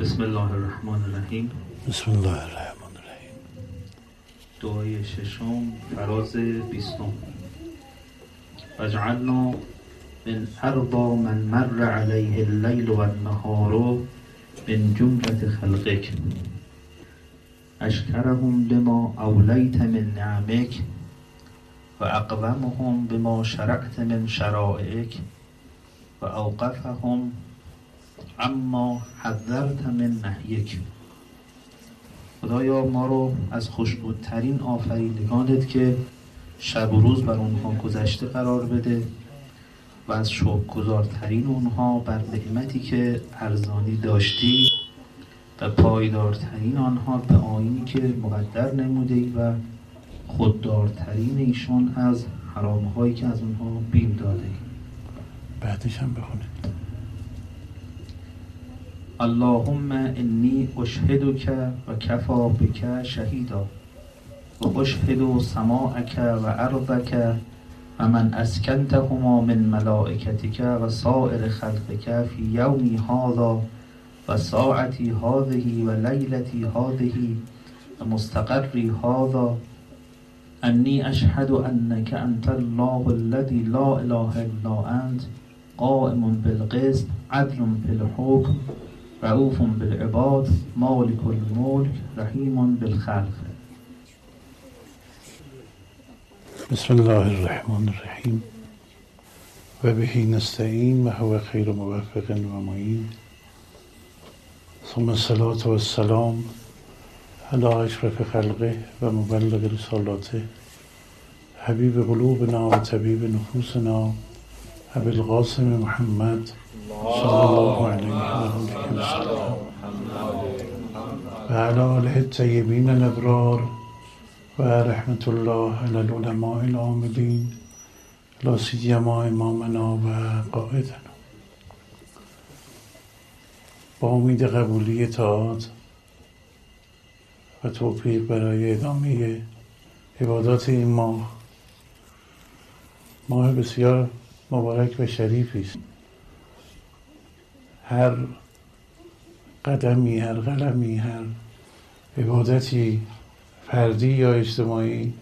بسم الله الرحمن الرحیم. بسم الله الرحمن الرحیم. دعای ششم فراز بیستم. وجعلنا من ارضا من مر علیه اللیل و النهار من جملت خلقک اشکرهم لما اولیت من نعمک و اقومهم بما شرعت من شرائعک و اوقفهم اما حذرت من نهیک خدایا ما رو از خوشبودترین آفریدگانت که شب و روز بر اونها گذشته قرار بده و از گذارترین اونها بر نعمتی که ارزانی داشتی و پایدارترین آنها به آینی که مقدر نموده و خوددارترین ایشون از حرامهایی که از اونها بیم داده بعدش هم بخونید اللهم انی اشهدک و کفا بک شهیدا و اشهد سماعک و ارضک و من اسکنتهما من ملائکتک و سائر خلقک فی یومی هذا و ساعتی هذه و لیلتی هذه و مستقری هذا. انی اشهد انک انت الله الذی لا اله الا انت قائم بالقسط عدل الحکم رؤوف بالعباد مالك الملك رحيم بالخلق. بسم الله الرحمن الرحيم. وبه نستعين وهو خير موفق ومعين. ثم الصلاة والسلام على أشرف خلقه ومبلغ رسالاته حبيب قلوبنا وطبيب نفوسنا أبي القاسم محمد صلى الله عليه وسلم. سلم و علی آله الابرار و رحمت الله علی العلماء العاملین لا امامنا و قائدنا با امید قبولی تاعت و توفیق برای ادامه عبادات این ماه. ماه بسیار مبارک و شریفی است. هر قدمی هر قلمی هر. عبادتی فردی یا اجتماعی.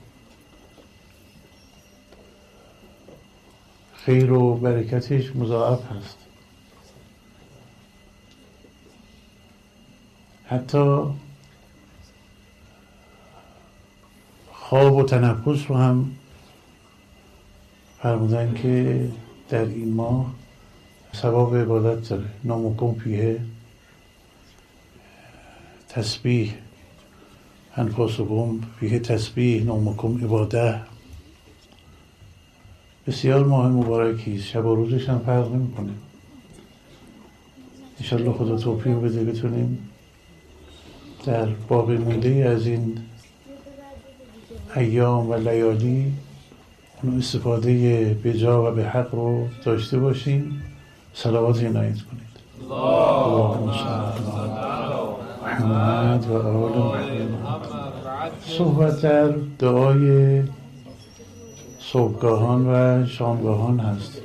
خیر و برکتش مضاعف هست. حتی خواب و تنفس رو هم فرمودن که در این ماه ثواب عبادت داره. نامکن پیه. تسبیح. انفاسکم فیه تسبیح نامکم عباده. بسیار ماه مبارکی شب و روزش هم فرق نمی‌کنه. انشالله خدا توفیق بده بتونیم در باقی مونده از این ایام و لیالی اون استفاده به جا و به حق رو داشته باشیم. صلوات عنایت کنید. اللهم محمد و آل محمد. صحبت در دعای صبحگاهان و شامگاهان هست.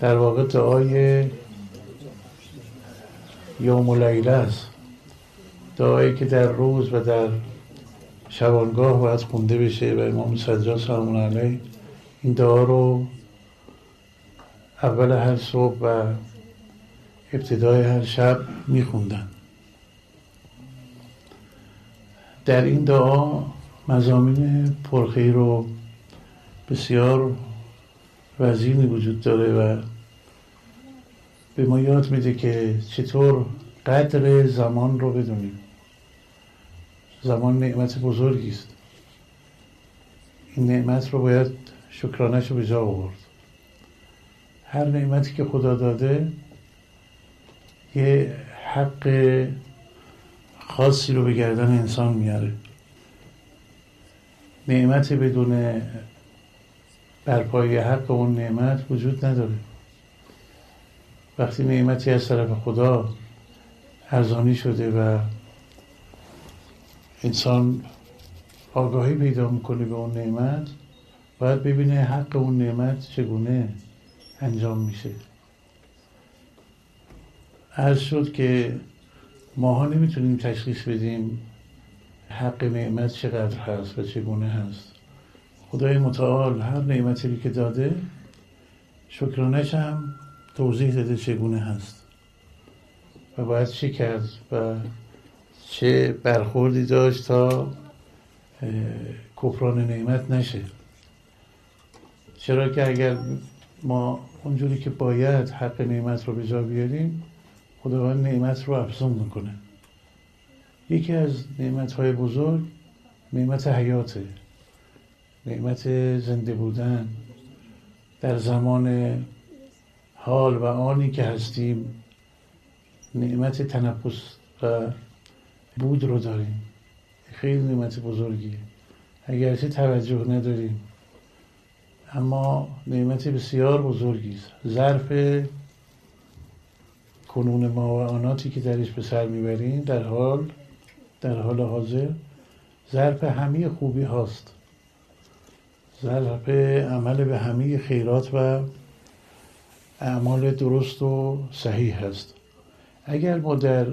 در واقع دعای یوم و لیله است. دعایی که در روز و در شبانگاه باید خونده بشه و امام صدرا سلام علیه. این دعا رو اول هر صبح و ابتدای هر شب میخوندن. در این دعا مزامین پرخیر و بسیار وزینی وجود داره و به ما یاد میده که چطور قدر زمان رو بدونیم. زمان نعمت بزرگی است. این نعمت رو باید شکرانش رو به جا آورد. هر نعمتی که خدا داده یه حق خاصی رو به گردن انسان میاره. نعمت بدون برپایی حق اون نعمت وجود نداره. وقتی نعمتی از طرف خدا ارزانی شده و انسان آگاهی پیدا می‌کنه به اون نعمت باید ببینه حق اون نعمت چگونه انجام میشه. عرض شد که ماها نمی‌تونیم تشخیص بدیم حق نعمت چقدر هست و چگونه هست. خدای متعال هر نعمتی که داده شکرانش هم توضیح داده چگونه هست. و باید چه کرد و چه برخوردی داشت تا کفران نعمت نشه. چرا که اگر ما اونجوری که باید حق نعمت رو به جا بیاریم خداوند نعمت رو افزون می‌کنه. یکی از نعمت های بزرگ نعمت حیاته. نعمت زنده بودن. در زمان حال و آنی که هستیم نعمت تنفس و بود رو داریم. خیلی نعمت بزرگیه. اگرچه توجه نداریم اما نعمت بسیار بزرگی است. ظرف کنون ما و آناتی که درش به سر می‌بریم در حال در حال حاضر ظرف همه خوبی هاست. ظرف عمل به همه خیرات و اعمال درست و صحیح هست. اگر ما در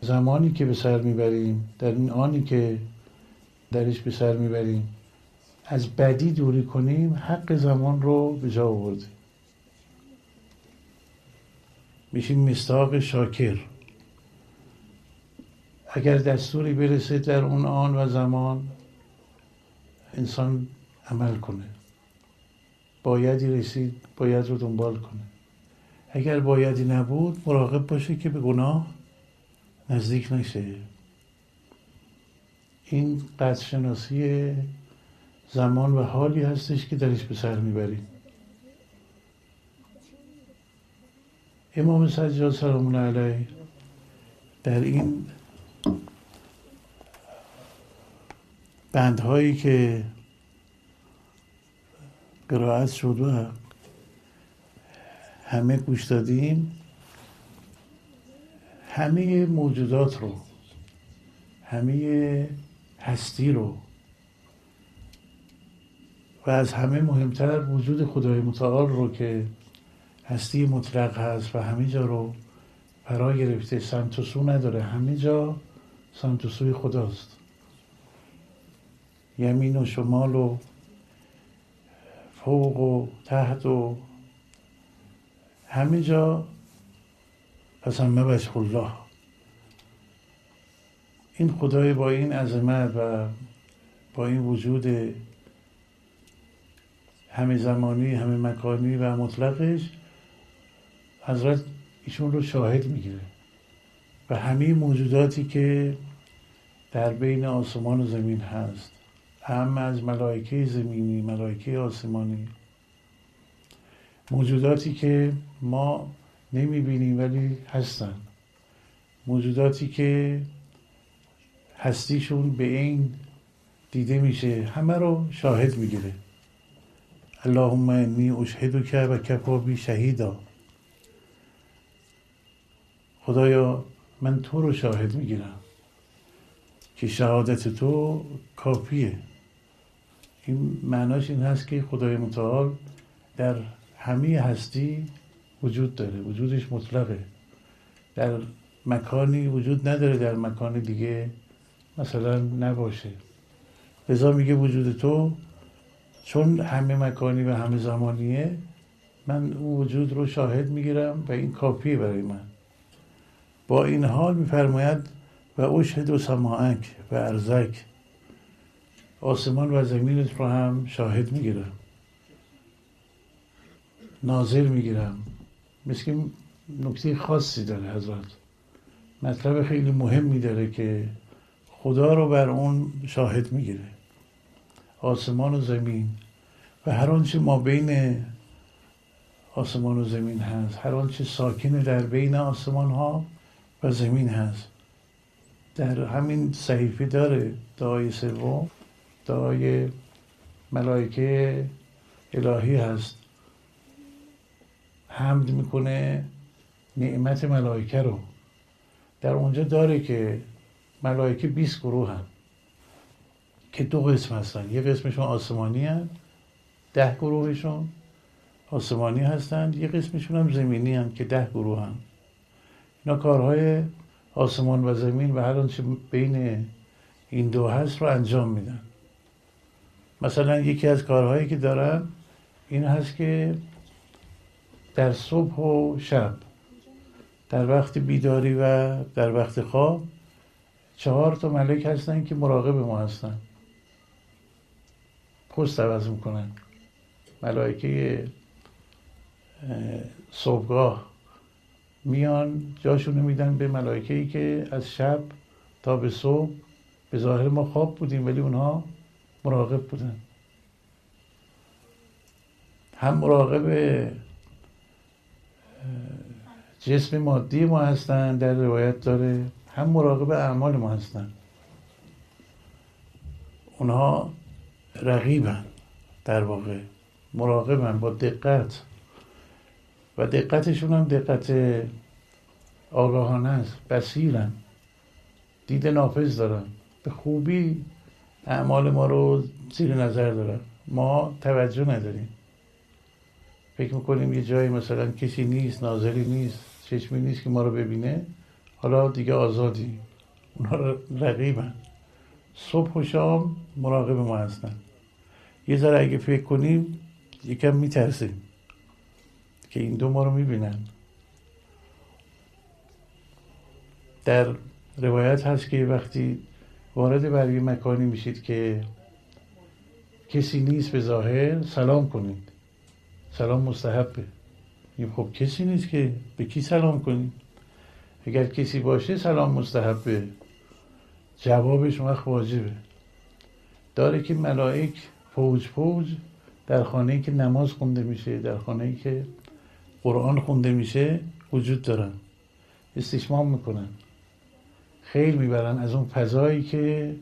زمانی که به سر می‌بریم در این آنی که درش به سر می‌بریم از بدی دوری کنیم حق زمان رو به جا آوردیم. میشیم مستاق شاکر. اگر دستوری برسه در اون آن و زمان انسان عمل کنه. بایدی رسید باید رو دنبال کنه. اگر بایدی نبود مراقب باشه که به گناه نزدیک نشه. این قدرشناسی زمان و حالی هستش که درش به سر می‌بریم. امام سجاد سلام علیه. در این بندهایی که قرائت شد و همه گوش دادیم همه موجودات رو همه هستی رو و از همه مهمتر وجود خدای متعال رو که هستی مطلق هست و همه جا رو فرا گرفته. سمت نداره. همه جا سمت خداست. یمین و شمال و فوق و تحت و همه جا. همه بشخ الله. این خدای با این عظمت و با این وجود همه زمانی همه مکانی و مطلقش حضرت ایشون رو شاهد می‌گیره. و همه موجوداتی که در بین آسمان و زمین هست. هم از ملائکه زمینی ملائکه آسمانی. موجوداتی که ما نمی‌بینیم ولی هستن. موجوداتی که هستیشون به این دیده میشه. همه رو شاهد می‌گیره. اللهم انی اشهدک و کفا بی شهیدا خدایا من تو رو شاهد می‌گیرم که شهادت تو کافیه. این معناش این هست که خدای متعال در همه هستی وجود داره وجودش مطلقه. در مکانی وجود نداره در مکان دیگه مثلا نباشه. لذا میگه وجود تو چون همه مکانی و همه زمانیه من اون وجود رو شاهد می‌گیرم و این کافیه برای من. با این حال میفرماید و اشهد و سماعک و ارزک. آسمان و زمینت رو هم شاهد می‌گیرم. ناظر می‌گیرم. مثل نکته خاصی داره حضرت. مطلب خیلی مهمی داره که خدا رو بر اون شاهد می‌گیره. آسمان و زمین و هر آنچه ما بین آسمان و زمین هست هر آنچه ساکن در بین آسمان ها و زمین هست. در همین صحیفه داره دعای سوم دعای ملائکه الهی هست. حمد می‌کنه نعمت ملائکه رو. در اونجا داره که ملائکه 20 گروه هم که دو قسم هستن. یه قسمشون آسمانی هست ده گروهشون آسمانی هستند یه قسمشون هم زمینی هم که ده گروه هم اینا کارهای آسمان و زمین و هر آنچه بین این دو هست رو انجام میدن. مثلا یکی از کارهایی که دارن این هست که در صبح و شب در وقت بیداری و در وقت خواب چهار تا ملک هستن که مراقب ما هستن. پست عوض می‌کنن. ملائکه صبحگاه. میان جاشونو میدن به ملائکه ای که از شب تا به صبح به ظاهر ما خواب بودیم ولی اونها مراقب بودن. هم مراقب جسم مادی ما هستن در روایت داره. هم مراقب اعمال ما هستن. اونها رقیبن در واقع مراقبن با دقت. و دقتشون هم دقت آگاهانه است بسیرن دید نافذ دارن. به خوبی اعمال ما رو زیر نظر دارن. ما توجه نداریم. فکر می‌کنیم یه جایی مثلا کسی نیست ناظری نیست چشمی نیست که ما رو ببینه حالا دیگه آزادی. اونها رقیبن. صبح و شام مراقب ما هستن. یه ذره اگه فکر کنیم یکم میترسیم. که این دو ما رو می‌بینن. در روایت هست که وقتی وارد بر یه مکانی میشید که کسی نیست به ظاهر سلام کنید. سلام مستحبه. خب کسی نیست که به کی سلام کنید اگر کسی باشه سلام مستحبه. جوابش وقت واجبه. داره که ملائک فوج فوج در خانه که نماز خونده میشه در خانه که قرآن خونده میشه وجود دارن استشمام می‌کنن خیلی می‌برن از اون فضایی که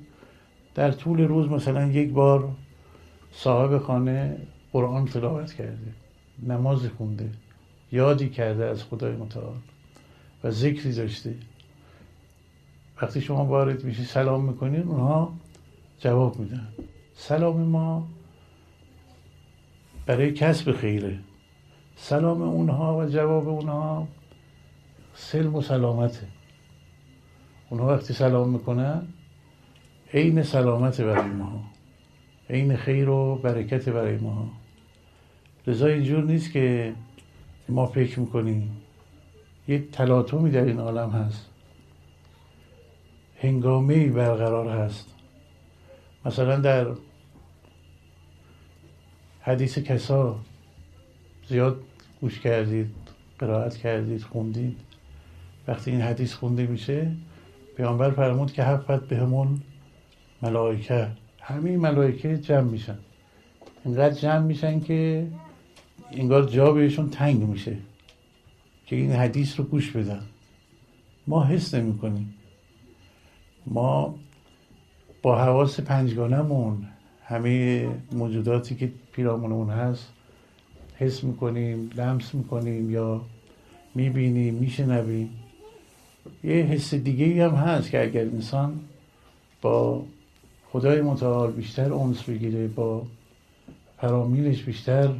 در طول روز مثلا یک بار صاحب خانه قرآن تلاوت کرده نماز خونده یادی کرده از خدای متعال و ذکری داشته وقتی شما وارد میشی سلام می‌کنین اونها جواب میدن سلام ما برای کسب خیره سلام اونها و جواب اونها سلم و سلامته. اونها وقتی سلام می‌کنن عین سلامت برای ما. عین خیر و برکت برای ما. لذا اینجور نیست که ما فکر می‌کنیم. یه تلاطمی در این عالم هست. هنگامه برقرار هست. مثلا در حدیث کسا زیاد گوش کردید قرائت کردید خوندید. وقتی این حدیث خونده میشه پیامبر فرمود که حفت به همون ملائکه. همین ملائکه جمع میشن. اینقدر جمع میشن که انگار جا بهشون تنگ میشه که این حدیث رو گوش بدن. ما حس نمی کنیم ما با حواس پنجگانمون همه موجوداتی که پیرامونمون هست حس می‌کنیم لمس می‌کنیم یا می‌بینیم میشنویم. یه حس دیگه هم هست که اگر انسان با خدای متعال بیشتر اونس بگیره با فرامینش بیشتر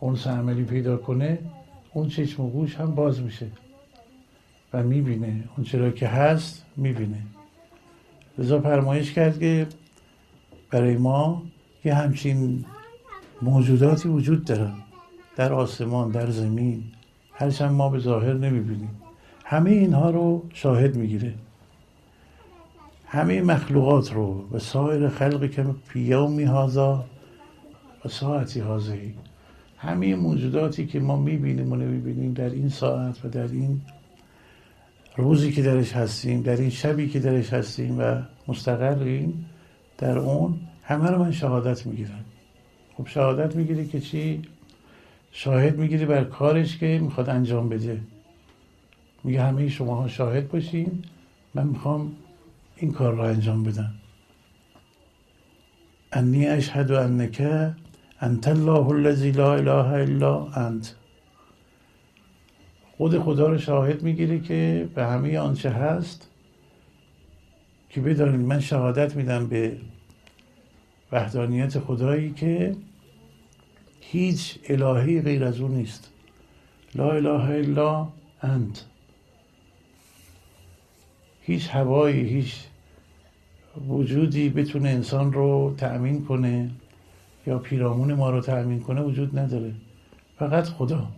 اونس عملی پیدا کنه اون چشم و گوش هم باز میشه و می‌بینه. اون چرا که هست می‌بینه. لذا فرمایش کرد که برای ما یه همچین موجوداتی وجود دارن. در آسمان در زمین هرچند ما به ظاهر نمی‌بینیم. همه اینها رو شاهد می‌گیره. همه مخلوقات رو و سایر خلقی که پیومی هازا و ساعتی هازهی همه موجوداتی که ما می‌بینیم و نمی‌بینیم در این ساعت و در این روزی که درش هستیم در این شبی که درش هستیم و مستقریم در اون همه رو من شهادت می‌گیرم. خب شهادت می‌گیری که چی؟ شاهد می‌گیری بر کارش که می‌خواد انجام بده. میگه همه شما ها شاهد باشین من می‌خوام این کار رو انجام بدم. انی اشهد انک انت الله الذی لا اله الا انت. خود خدا رو شاهد می‌گیری که به همه آنچه هست که بدانید. من شهادت میدم به وحدانیت خدایی که هیچ الهی غیر از او نیست. لا اله الا انت. هیچ هوایی هیچ وجودی بتونه انسان رو تأمین کنه یا پیرامون ما رو تأمین کنه وجود نداره. فقط خدا.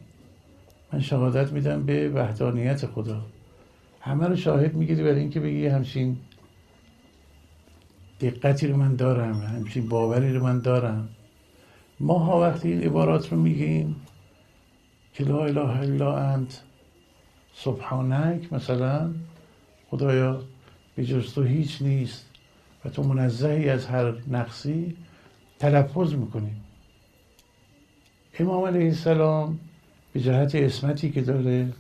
من شهادت میدم به وحدانیت خدا. همه رو شاهد می‌گیری برای اینکه بگی همچین دقتی رو من دارم همچین باوری رو من دارم. ما ها وقتی این عبارات رو میگیم که لا اله الا انت سبحانک مثلا خدایا به جز تو هیچ نیست و تو منزهی از هر نقصی تلفظ می‌کنیم امام علیه السلام به جهت اسمتی که داره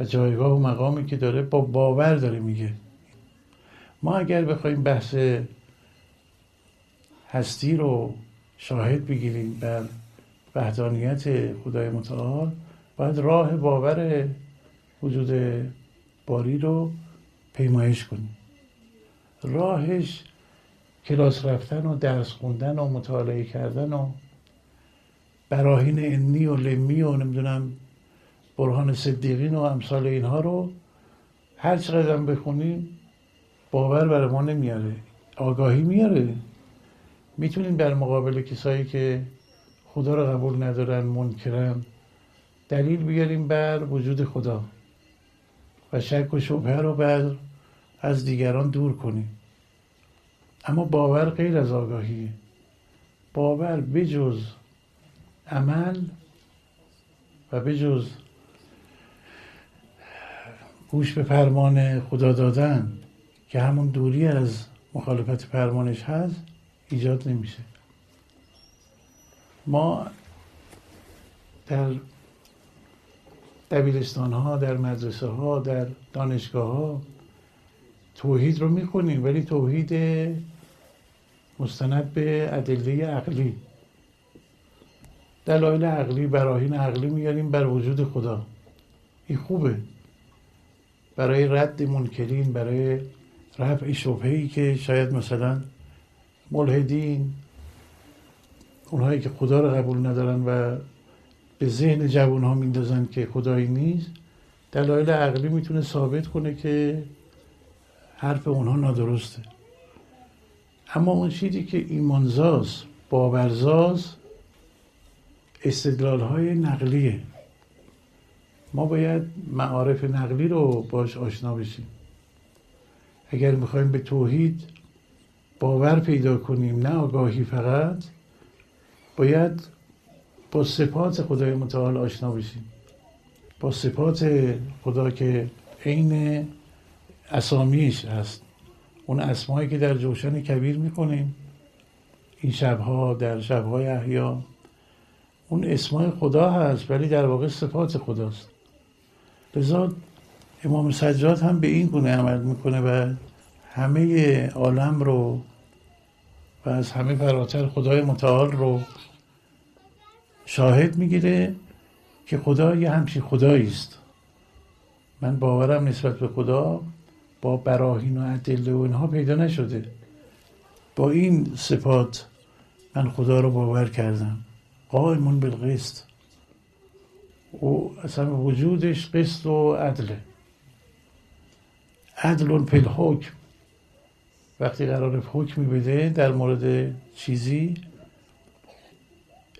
و جایگاه و مقامی که داره با باور داره میگه. ما اگر بخوایم بحث هستی رو شاهد بگیریم بر وحدانیت خدای متعال باید راه باور وجود باری رو پیمایش کنیم. راهش کلاس رفتن و درس خوندن و مطالعه کردن و براهین انی و لمی و نمی‌دونم برهان صدیقین و امثال اینها رو هر چقدر بخونیم باور برای ما نمیاره. آگاهی میاره. می‌تونیم در مقابل کسایی که خدا رو قبول ندارن منکرن دلیل بیاریم بر وجود خدا و شک و شبهه رو بر از دیگران دور کنیم اما باور غیر از آگاهیه. باور بجز عمل و بجز گوش به فرمان خدا دادن که همون دوری از مخالفت فرمانش هست ایجاد نمیشه. ما در دبیرستان ها در مدرسه ها در دانشگاه ها توحید رو می‌خونیم ولی توحید مستند به ادله عقلی. دلایل عقلی براهین عقلی میاریم بر وجود خدا. این خوبه. برای رد منکرین برای رفع شبهی که شاید مثلا ملحدین اونهایی که خدا رو قبول ندارن و به ذهن جوان ها میندازن که خدایی نیست دلایل عقلی می‌تونه ثابت کنه که حرف اونها نادرسته. اما اون چیزی که ایمانزاز باورزاز استدلال های نقلیه. ما باید معارف نقلی رو باش آشنا بشیم. اگر می‌خوایم به توحید باور پیدا کنیم نه آگاهی فقط. باید با صفات خدای متعال آشنا بشیم. با صفات خدا که عین اسامیش هست. اون اسمایی که در جوشن کبیر می‌کنیم. این شبها در شبهای احیا. اون اسمای خدا هست ولی در واقع صفات خداست. لذا امام سجاد هم به این گونه عمل می‌کنه و همه عالم رو و از همه فراتر خدای متعال رو شاهد می‌گیره که خدا یه همچین خدایی است. من باورم نسبت به خدا با براهین و ادله و اینها پیدا نشده. با این صفات من خدا رو باور کردم. قائمون بالقسط. او اصلا وجودش قسط و عدله. عدل پل حکم وقتی قرار حکمی بده در مورد چیزی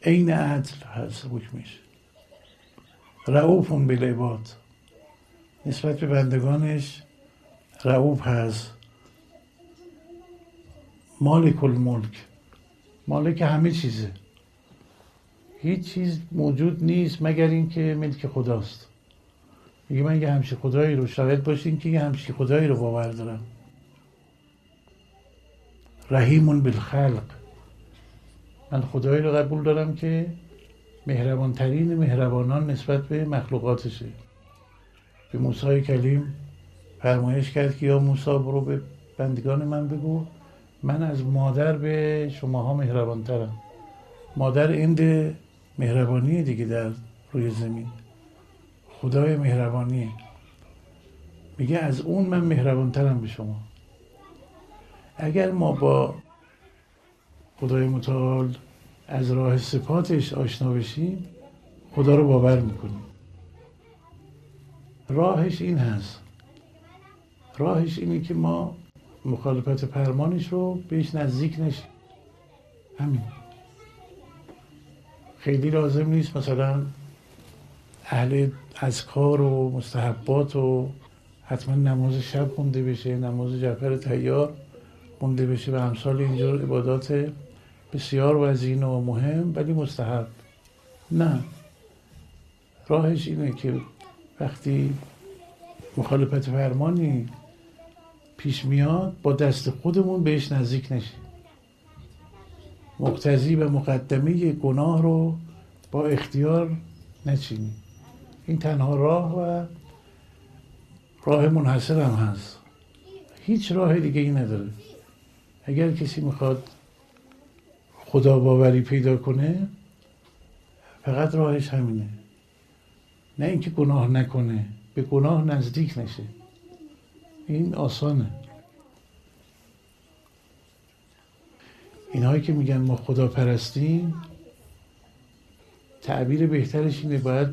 عین عدل هست حکمش. رعوفون بالعباد. نسبت به بندگانش رعوف هست. مالک الملک. مالک همه چیزه. هیچ چیز موجود نیست مگر اینکه ملک خداست. میگه من یه همچی خدایی رو شاهد باشین که یه همچی خدایی رو باور دارم. رحیمون بالخلق. من خدایی رو قبول دارم که مهربانترین مهربانان نسبت به مخلوقاتشه. به موسی کلیم فرمایش کرد که یا موسی برو به بندگان من بگو من از مادر به شماها مهربانترم. مادر اند مهربانی دیگه در روی زمین. خدای مهربانی میگه از اون من مهربانترم به شما. اگر ما با خدای متعال از راه صفاتش آشنا بشیم خدا رو باور می‌کنیم. راهش این هست. راهش اینه که ما مخالفت فرمانش رو بهش نزدیک نشیم. همین. خیلی لازم نیست مثلا اهل کار و مستحبات و حتما نماز شب خونده بشه نماز جعفر تیار خونده بشه و امثال اینجور عبادات بسیار وزین و مهم ولی مستحب. نه. راهش اینه که وقتی مخالفت فرمانی پیش میاد با دست خودمون بهش نزدیک نشیم مقتضی و مقدمه گناه رو با اختیار نچینیم این تنها راه و راه منحصر هم هست. هیچ راه دیگه ای نداره. اگر کسی می‌خواد خدا باوری پیدا کنه فقط راهش همینه. نه اینکه گناه نکنه به گناه نزدیک نشه. این آسانه. اینهایی که میگن ما خدا پرستیم تعبیر بهترش اینه باید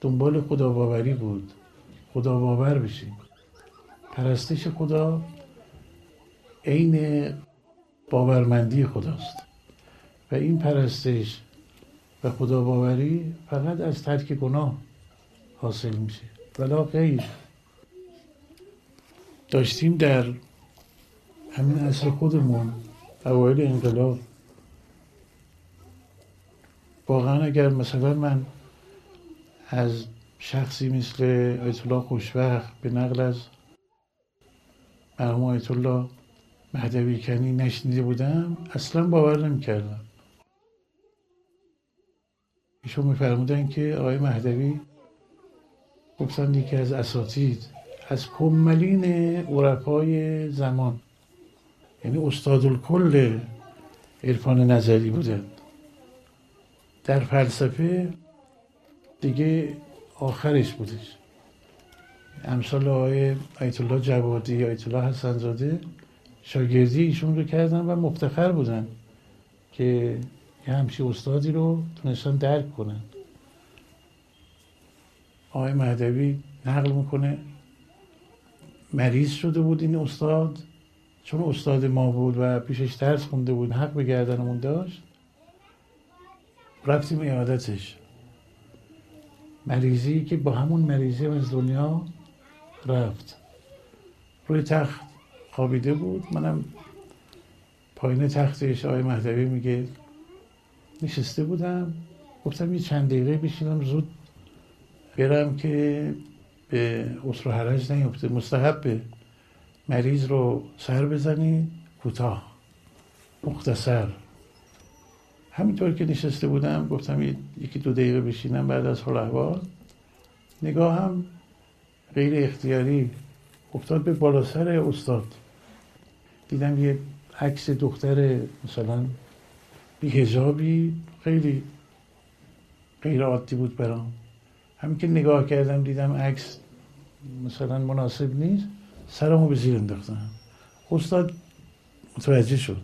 دنبال خدا باوری بود. خدا باور بشیم. پرستش خدا عین باورمندی خداست. و این پرستش و خدا باوری فقط از ترک گناه حاصل میشه. ولا غیر. داشتیم در همین عصر خودمون اوایل انقلاب واقعا اگر مثلا من از شخصی مثل آیت الله خوشبخت به نقل از مرحوم آیت الله مهدوی کنی نشنیده بودم اصلا باور نمی‌کردم. ایشون میفرمودن که آقای مهدوی گفتن یکی از اساتید از کملین عرفای زمان یعنی استاد الکل عرفان نظری بودن. در فلسفه دیگه آخرش بودش. امثال آقای آیت الله جوادی آیت الله حسنزاده شاگردی ایشون رو کردن و مفتخر بودن که یه همچی استادی رو تونستن درک کنن. آقای مهدوی نقل می‌کنه مریض شده بود این استاد چون استاد ما بود و پیشش درس خونده بود حق به گردنمون داشت. رفتیم ایادتش. مریضی که با همون مریضی از دنیا رفت. روی تخت خوابیده بود. منم پایین تختش آقای مهدوی میگه نشسته بودم. گفتم یه چند دقیقه بشینم زود برم که به عسر و حرج نیفته. مستحب مریض رو سر بزنید کوتاه مختصر. همینطور که نشسته بودم گفتم یکی دو دقیقه بشینم بعد از حال احوال نگاه هم غیر اختیاری افتاد به بالا سر استاد. دیدم یه عکس دختر مثلا بیهجابی خیلی غیر عادی بود برام. همین که نگاه کردم دیدم عکس مثلا مناسب نیست سرمو به زیر انداختم. استاد متوجه شد.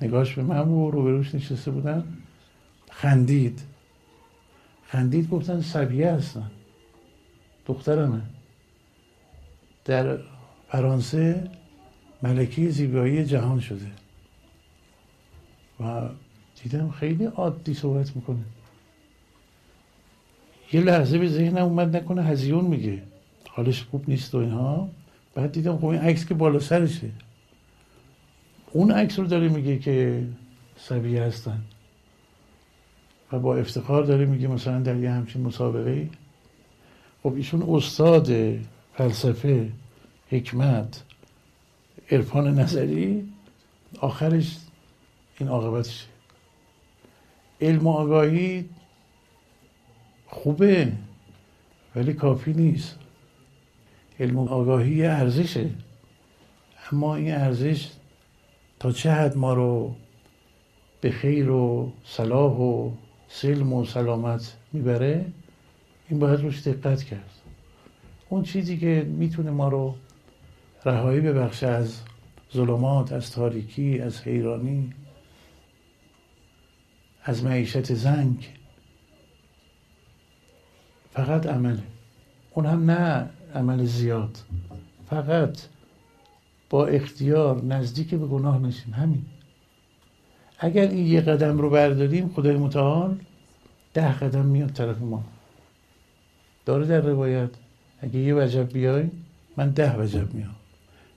نگاهش به من و روبروش نشسته بودن. خندید. خندید گفتن سبیه هستن. دخترمه. در فرانسه ملکی زیبایی جهان شده. و دیدم خیلی عادی صحبت می‌کنه. یه لحظه به ذهنم اومد نکنه هزیون میگه. حالش خوب نیست و اینها. بعد دیدم خب این عکس که بالا سرشه. اون عکس رو داره میگه که سبیه هستن. و با افتخار داره میگه مثلا در یه همچین مسابقه. خب ایشون استاد فلسفه حکمت عرفان نظری آخرش این عاقبتشه علم و آگاهی خوبه ولی کافی نیست. علم و آگاهی ارزشه. اما این ارزش تا چه حد ما رو به خیر و صلاح و سلم و سلامت می‌بره این باید روش دقت کرد. اون چیزی که می‌تونه ما رو رهایی ببخشه از ظلمات از تاریکی از حیرانی از معیشت زنگ. فقط عمله اون هم نه عمل زیاد. فقط با اختیار نزدیک به گناه نشیم. همین. اگر این یه قدم رو برداریم خدای متعال ده قدم میاد طرف ما. داره در روایت. اگه یه وجب بیای من ده وجب میام.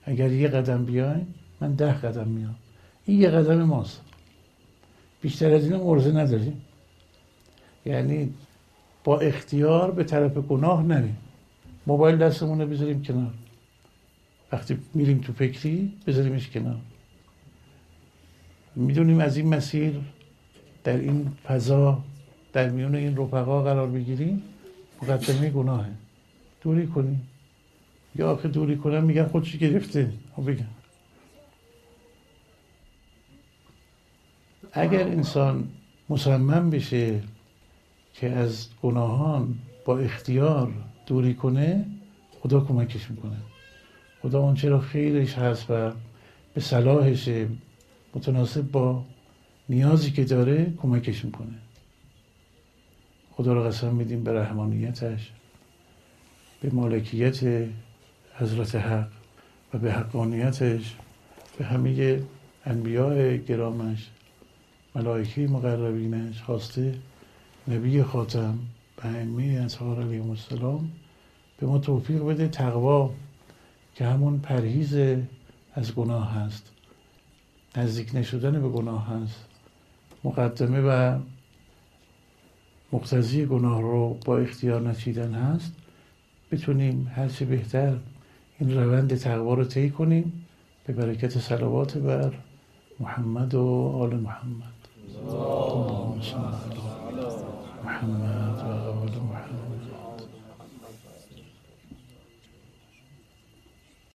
اگر یه قدم بیای من ده قدم میام. این یه قدم ماست. بیشتر از این مرزه نداریم. یعنی با اختیار به طرف گناه نریم. موبایل دستمون رو بذاریم کنار. وقتی میریم تو فکری بذاریمش کنار. می‌دونیم از این مسیر در این فضا در میون این رفقا قرار بگیریم مقدمه گناهه. دوری کنیم. یا آخه دوری کنم میگن خودشی گرفته؟ خب بگم. اگر انسان مصمم بشه که از گناهان با اختیار دوری کنه خدا کمکش می‌کنه. خدا اون چرا خیرش هست و به صلاحش متناسب با نیازی که داره کمکش می‌کنه. خدا رو قسم میدیم به رحمانیتش به مالکیت حضرت حق و به حقانیتش به همه انبیاء گرامش ملائکه مقربینش خواسته نبی خاتم به ائمه اطهار علیهم السلام به ما توفیق بده تقوا که همون پرهیز از گناه هست نزدیک نشدن به گناه هست مقدمه و مقتضی گناه رو با اختیار نچیدن هست. بتونیم هرچه بهتر این روند تقوا رو طی کنیم. به برکت صلوات بر محمد و آل محمد. محمد.